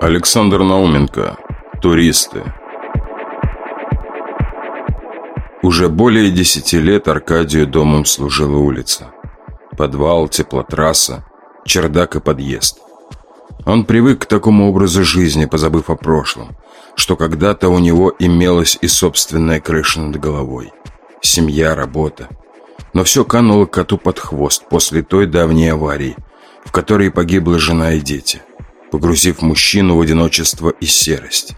Александр Науменко. Туристы. Уже более десяти лет Аркадию домом служила улица. Подвал, теплотрасса, чердак и подъезд. Он привык к такому образу жизни, позабыв о прошлом, что когда-то у него имелась и собственная крыша над головой. Семья, работа. Но все кануло коту под хвост после той давней аварии, в которой погибла жена и дети, погрузив мужчину в одиночество и серость.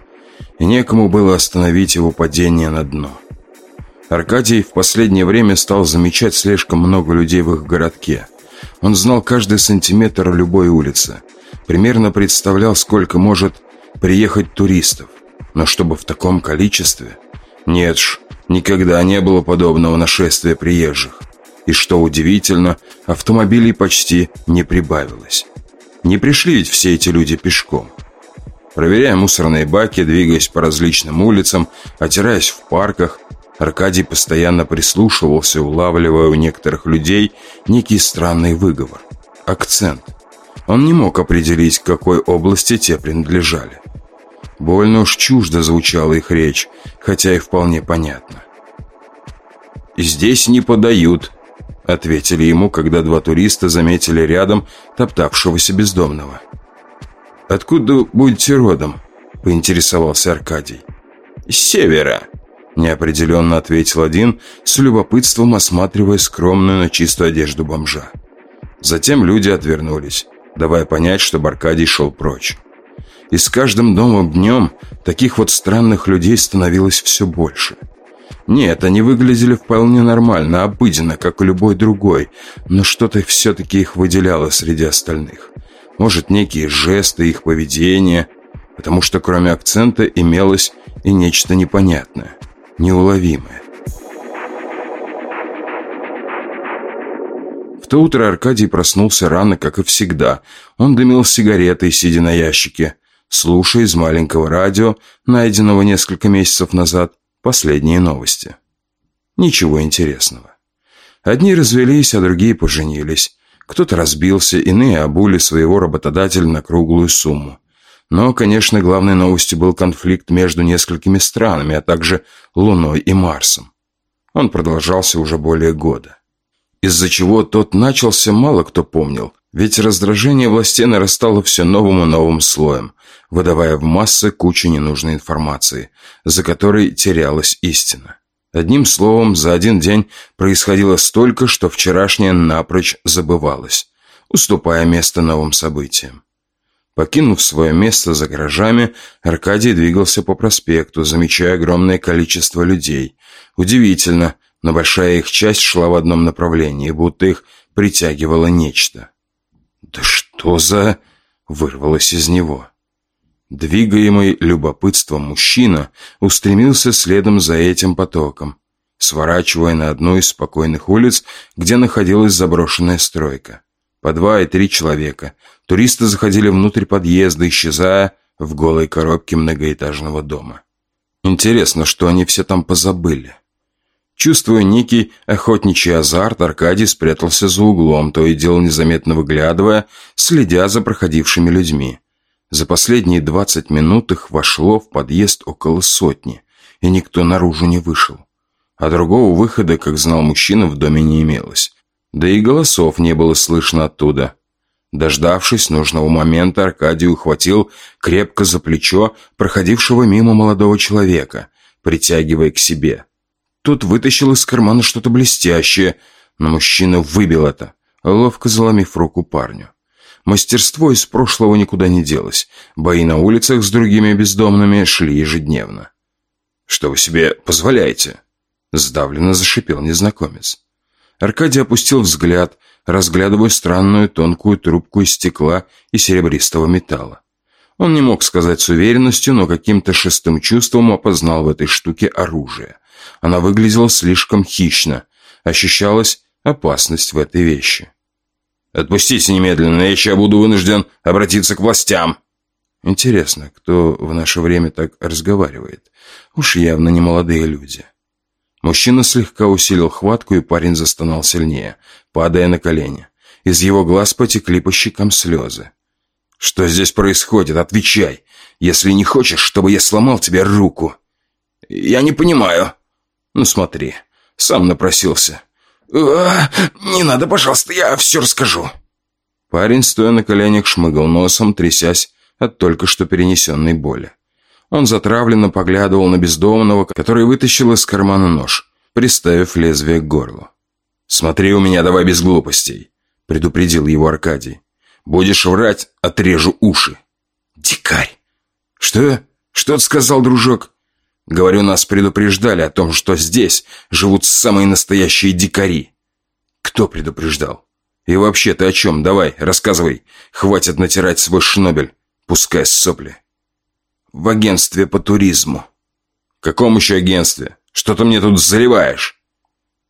И некому было остановить его падение на дно. Аркадий в последнее время стал замечать слишком много людей в их городке. Он знал каждый сантиметр любой улицы, примерно представлял, сколько может приехать туристов. Но чтобы в таком количестве? Нет ж, никогда не было подобного нашествия приезжих. И что удивительно, автомобилей почти не прибавилось. Не пришли ведь все эти люди пешком. Проверяя мусорные баки, двигаясь по различным улицам, отираясь в парках, Аркадий постоянно прислушивался, улавливая у некоторых людей некий странный выговор. Акцент. Он не мог определить, к какой области те принадлежали. Больно уж чуждо звучала их речь, хотя и вполне понятно. «Здесь не подают», — ответили ему, когда два туриста заметили рядом топтавшегося бездомного. «Откуда будете родом?» — поинтересовался Аркадий. «С севера», Неопределенно ответил один, с любопытством осматривая скромную, но чистую одежду бомжа. Затем люди отвернулись, давая понять, что Аркадий шел прочь. И с каждым новым днем таких вот странных людей становилось все больше. Нет, они выглядели вполне нормально, обыденно, как и любой другой, но что-то все-таки их выделяло среди остальных. Может, некие жесты, их поведение, потому что кроме акцента имелось и нечто непонятное неуловимое. В то утро Аркадий проснулся рано, как и всегда. Он дымил сигаретой, сидя на ящике, слушая из маленького радио, найденного несколько месяцев назад, последние новости. Ничего интересного. Одни развелись, а другие поженились. Кто-то разбился, иные обули своего работодателя на круглую сумму. Но, конечно, главной новостью был конфликт между несколькими странами, а также Луной и Марсом. Он продолжался уже более года. Из-за чего тот начался, мало кто помнил, ведь раздражение властей нарастало все новым и новым слоем, выдавая в массы кучу ненужной информации, за которой терялась истина. Одним словом, за один день происходило столько, что вчерашнее напрочь забывалось, уступая место новым событиям. Покинув свое место за гаражами, Аркадий двигался по проспекту, замечая огромное количество людей. Удивительно, но большая их часть шла в одном направлении, будто их притягивало нечто. «Да что за...» — вырвалось из него. Двигаемый любопытством мужчина устремился следом за этим потоком, сворачивая на одну из спокойных улиц, где находилась заброшенная стройка. По два и три человека. Туристы заходили внутрь подъезда, исчезая в голой коробке многоэтажного дома. Интересно, что они все там позабыли. Чувствуя некий охотничий азарт, Аркадий спрятался за углом, то и дело незаметно выглядывая, следя за проходившими людьми. За последние двадцать минут их вошло в подъезд около сотни, и никто наружу не вышел. А другого выхода, как знал мужчина, в доме не имелось. Да и голосов не было слышно оттуда. Дождавшись нужного момента, Аркадий ухватил крепко за плечо проходившего мимо молодого человека, притягивая к себе. Тот вытащил из кармана что-то блестящее, но мужчина выбил это, ловко заломив руку парню. Мастерство из прошлого никуда не делось. Бои на улицах с другими бездомными шли ежедневно. «Что вы себе позволяете?» Сдавленно зашипел незнакомец. Аркадий опустил взгляд, разглядывая странную тонкую трубку из стекла и серебристого металла. Он не мог сказать с уверенностью, но каким-то шестым чувством опознал в этой штуке оружие. Она выглядела слишком хищно. Ощущалась опасность в этой вещи. «Отпустите немедленно, иначе я буду вынужден обратиться к властям!» Интересно, кто в наше время так разговаривает? Уж явно не молодые люди. Мужчина слегка усилил хватку, и парень застонал сильнее, падая на колени. Из его глаз потекли по щекам слезы. «Что здесь происходит? Отвечай, если не хочешь, чтобы я сломал тебе руку». «Я не понимаю». «Ну смотри, сам напросился». «А, «Не надо, пожалуйста, я все расскажу». Парень, стоя на коленях, шмыгал носом, трясясь от только что перенесенной боли. Он затравленно поглядывал на бездомного, который вытащил из кармана нож, приставив лезвие к горлу. «Смотри у меня, давай без глупостей», — предупредил его Аркадий. «Будешь врать, отрежу уши». «Дикарь!» «Что? Что ты сказал, дружок?» «Говорю, нас предупреждали о том, что здесь живут самые настоящие дикари». «Кто предупреждал?» «И вообще ты о чем? Давай, рассказывай. Хватит натирать свой шнобель. Пускай сопли». «В агентстве по туризму». «Каком еще агентстве? Что ты мне тут заливаешь?»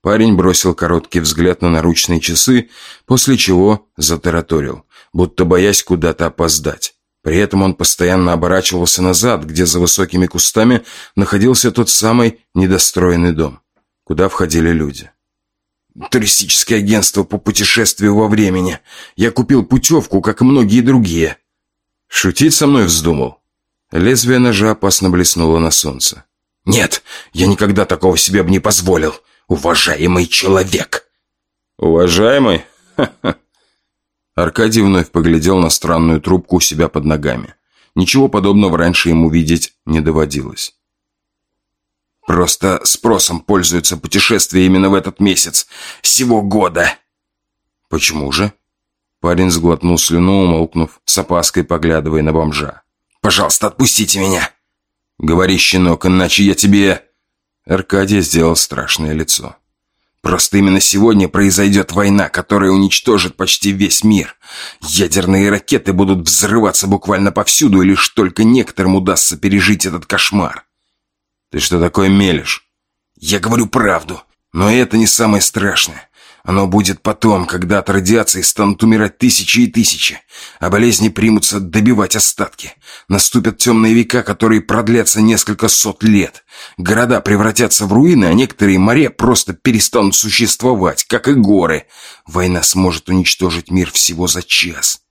Парень бросил короткий взгляд на наручные часы, после чего затараторил, будто боясь куда-то опоздать. При этом он постоянно оборачивался назад, где за высокими кустами находился тот самый недостроенный дом, куда входили люди. «Туристическое агентство по путешествию во времени. Я купил путевку, как и многие другие». «Шутить со мной вздумал?» Лезвие ножа опасно блеснуло на солнце. «Нет, я никогда такого себе бы не позволил уважаемый человек!» «Уважаемый? Ха-ха!» Аркадий вновь поглядел на странную трубку у себя под ногами. Ничего подобного раньше ему видеть не доводилось. «Просто спросом пользуются путешествия именно в этот месяц, всего года!» «Почему же?» Парень сглотнул слюну, умолкнув, с опаской поглядывая на бомжа. «Пожалуйста, отпустите меня!» «Говори, щенок, иначе я тебе...» Аркадий сделал страшное лицо. «Просто именно сегодня произойдет война, которая уничтожит почти весь мир. Ядерные ракеты будут взрываться буквально повсюду, и лишь только некоторым удастся пережить этот кошмар». «Ты что такое мелешь?» «Я говорю правду, но это не самое страшное. Оно будет потом, когда от радиации станут умирать тысячи и тысячи, а болезни примутся добивать остатки. Наступят темные века, которые продлятся несколько сот лет. Города превратятся в руины, а некоторые моря просто перестанут существовать, как и горы. Война сможет уничтожить мир всего за час.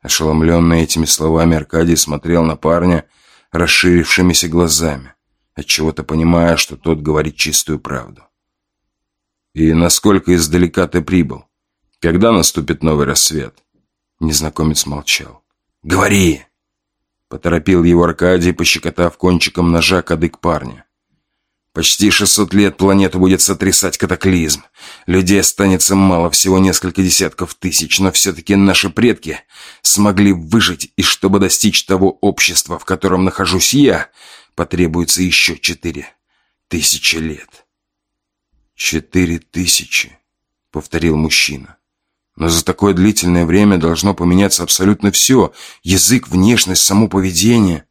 Ошеломленный этими словами, Аркадий смотрел на парня расширившимися глазами, отчего-то понимая, что тот говорит чистую правду. «И насколько издалека ты прибыл? Когда наступит новый рассвет?» Незнакомец молчал. «Говори!» Поторопил его Аркадий, пощекотав кончиком ножа кадык парня. Почти 600 лет планету будет сотрясать катаклизм. Людей останется мало, всего несколько десятков тысяч, но все-таки наши предки смогли выжить, и чтобы достичь того общества, в котором нахожусь я, потребуется еще четыре тысячи лет. «Четыре тысячи», — повторил мужчина. «Но за такое длительное время должно поменяться абсолютно все. Язык, внешность, само поведение».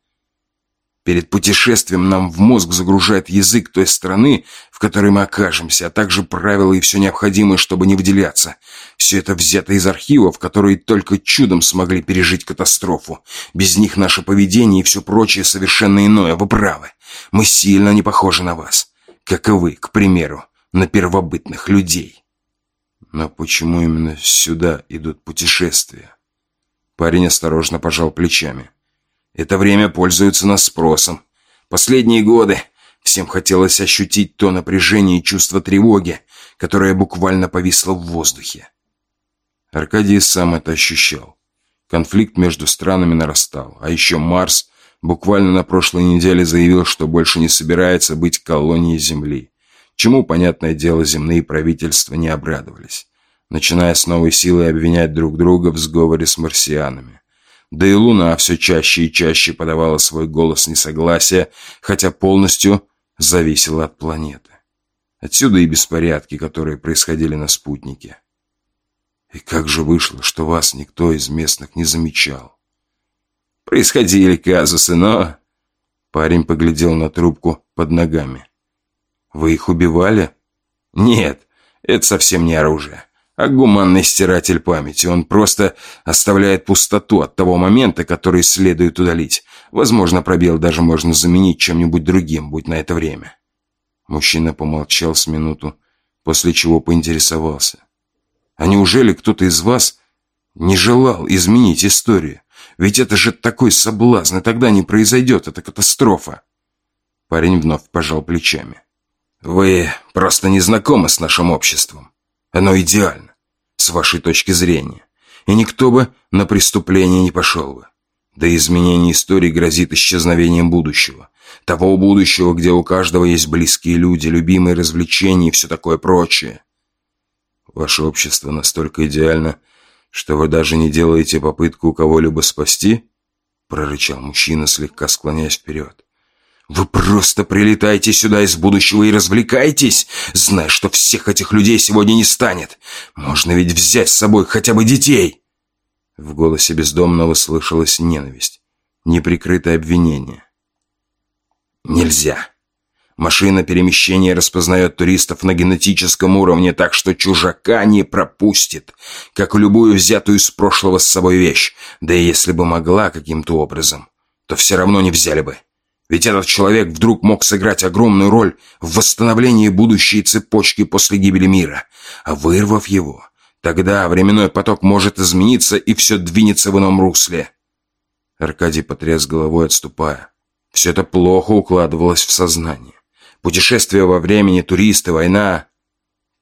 Перед путешествием нам в мозг загружает язык той страны, в которой мы окажемся, а также правила и все необходимое, чтобы не выделяться. Все это взято из архивов, которые только чудом смогли пережить катастрофу. Без них наше поведение и все прочее совершенно иное, вы правы. Мы сильно не похожи на вас. Как и вы, к примеру на первобытных людей. Но почему именно сюда идут путешествия? Парень осторожно пожал плечами. Это время пользуется нас спросом. Последние годы всем хотелось ощутить то напряжение и чувство тревоги, которое буквально повисло в воздухе. Аркадий сам это ощущал. Конфликт между странами нарастал, а еще Марс буквально на прошлой неделе заявил, что больше не собирается быть колонией Земли чему, понятное дело, земные правительства не обрадовались, начиная с новой силой обвинять друг друга в сговоре с марсианами. Да и Луна все чаще и чаще подавала свой голос несогласия, хотя полностью зависела от планеты. Отсюда и беспорядки, которые происходили на спутнике. И как же вышло, что вас никто из местных не замечал? Происходили казусы, но... Парень поглядел на трубку под ногами. Вы их убивали? Нет, это совсем не оружие, а гуманный стиратель памяти. Он просто оставляет пустоту от того момента, который следует удалить. Возможно, пробел даже можно заменить чем-нибудь другим, будь на это время. Мужчина помолчал с минуту, после чего поинтересовался. А неужели кто-то из вас не желал изменить историю? Ведь это же такой соблазн, и тогда не произойдет эта катастрофа. Парень вновь пожал плечами. Вы просто не знакомы с нашим обществом. Оно идеально, с вашей точки зрения. И никто бы на преступление не пошел бы. Да изменение истории грозит исчезновением будущего. Того будущего, где у каждого есть близкие люди, любимые развлечения и все такое прочее. Ваше общество настолько идеально, что вы даже не делаете попытку кого-либо спасти? Прорычал мужчина, слегка склоняясь вперед. Вы просто прилетаете сюда из будущего и развлекаетесь, зная, что всех этих людей сегодня не станет. Можно ведь взять с собой хотя бы детей. В голосе бездомного слышалась ненависть, неприкрытое обвинение. Нельзя. Машина перемещения распознает туристов на генетическом уровне, так что чужака не пропустит, как любую взятую из прошлого с собой вещь. Да и если бы могла каким-то образом, то все равно не взяли бы. Ведь этот человек вдруг мог сыграть огромную роль в восстановлении будущей цепочки после гибели мира. А вырвав его, тогда временной поток может измениться и все двинется в ином русле. Аркадий потряс головой, отступая. Все это плохо укладывалось в сознание. Путешествие во времени, туристы, война.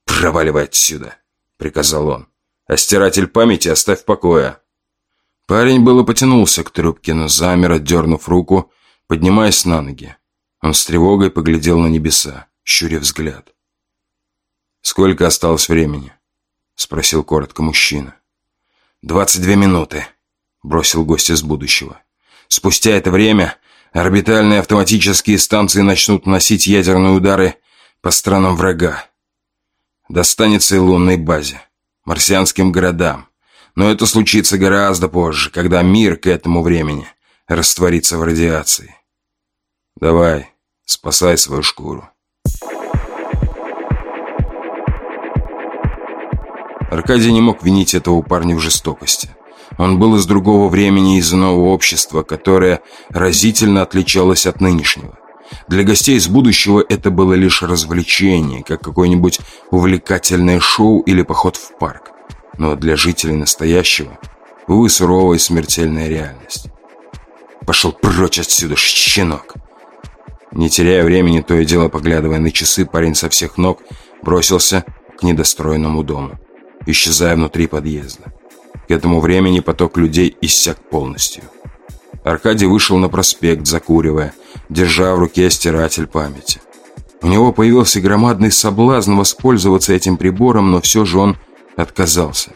«Проваливай отсюда», — приказал он. «А стиратель памяти оставь в покое». Парень было потянулся к трубке, но замер, отдернув руку, Поднимаясь на ноги, он с тревогой поглядел на небеса, щуря взгляд. «Сколько осталось времени?» — спросил коротко мужчина. «Двадцать две минуты», — бросил гость из будущего. «Спустя это время орбитальные автоматические станции начнут наносить ядерные удары по странам врага. Достанется и лунной базе, марсианским городам. Но это случится гораздо позже, когда мир к этому времени растворится в радиации. Давай, спасай свою шкуру. Аркадий не мог винить этого парня в жестокости. Он был из другого времени, из иного общества, которое разительно отличалось от нынешнего. Для гостей из будущего это было лишь развлечение, как какое-нибудь увлекательное шоу или поход в парк. Но для жителей настоящего – увы, суровая смертельная реальность. «Пошел прочь отсюда, щенок!» Не теряя времени, то и дело поглядывая на часы, парень со всех ног бросился к недостроенному дому, исчезая внутри подъезда. К этому времени поток людей иссяк полностью. Аркадий вышел на проспект, закуривая, держа в руке стиратель памяти. У него появился громадный соблазн воспользоваться этим прибором, но все же он отказался,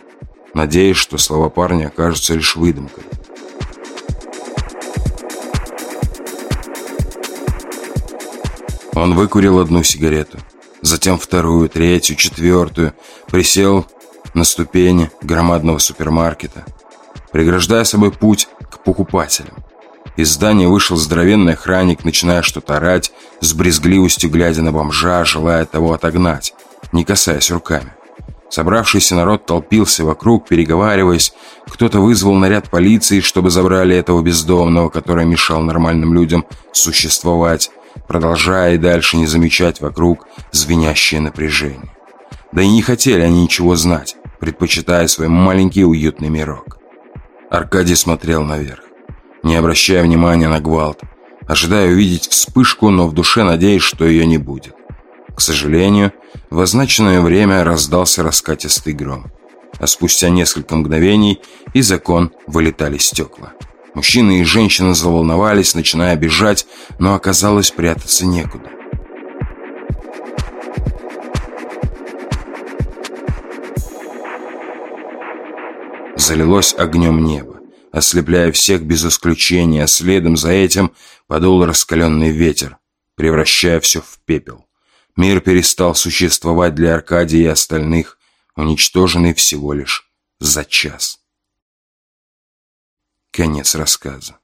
надеясь, что слова парня окажутся лишь выдумкой. Он выкурил одну сигарету, затем вторую, третью, четвертую, присел на ступени громадного супермаркета, преграждая собой путь к покупателям. Из здания вышел здоровенный охранник, начиная что-то орать, с брезгливостью глядя на бомжа, желая того отогнать, не касаясь руками. Собравшийся народ толпился вокруг, переговариваясь. Кто-то вызвал наряд полиции, чтобы забрали этого бездомного, который мешал нормальным людям существовать продолжая и дальше не замечать вокруг звенящее напряжение. Да и не хотели они ничего знать, предпочитая свой маленький уютный мирок. Аркадий смотрел наверх, не обращая внимания на гвалт, ожидая увидеть вспышку, но в душе надеясь, что ее не будет. К сожалению, в означенное время раздался раскатистый гром, а спустя несколько мгновений из окон вылетали стекла. Мужчины и женщины заволновались, начиная бежать, но оказалось прятаться некуда. Залилось огнем небо, ослепляя всех без исключения, а следом за этим подул раскаленный ветер, превращая все в пепел. Мир перестал существовать для Аркадия и остальных, уничтоженный всего лишь за час. Конец рассказа.